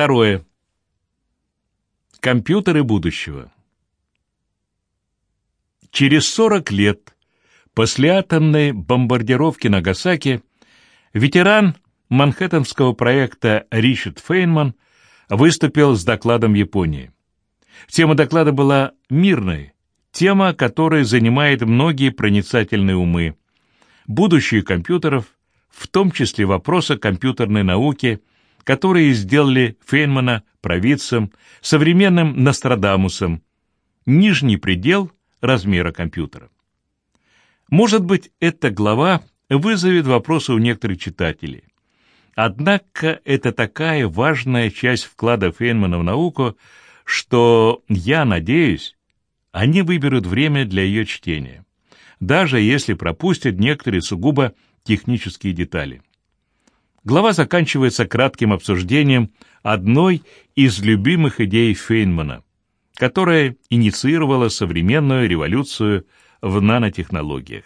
Второе. Компьютеры будущего. Через 40 лет после атомной бомбардировки Нагасаки ветеран манхэттенского проекта Ричард Фейнман выступил с докладом Японии. Тема доклада была мирной, тема, которая занимает многие проницательные умы. Будущее компьютеров, в том числе вопросы компьютерной науки, которые сделали Фейнмана провидцем, современным Нострадамусом, нижний предел размера компьютера. Может быть, эта глава вызовет вопросы у некоторых читателей. Однако это такая важная часть вклада Фейнмана в науку, что, я надеюсь, они выберут время для ее чтения, даже если пропустят некоторые сугубо технические детали. Глава заканчивается кратким обсуждением одной из любимых идей Фейнмана, которая инициировала современную революцию в нанотехнологиях.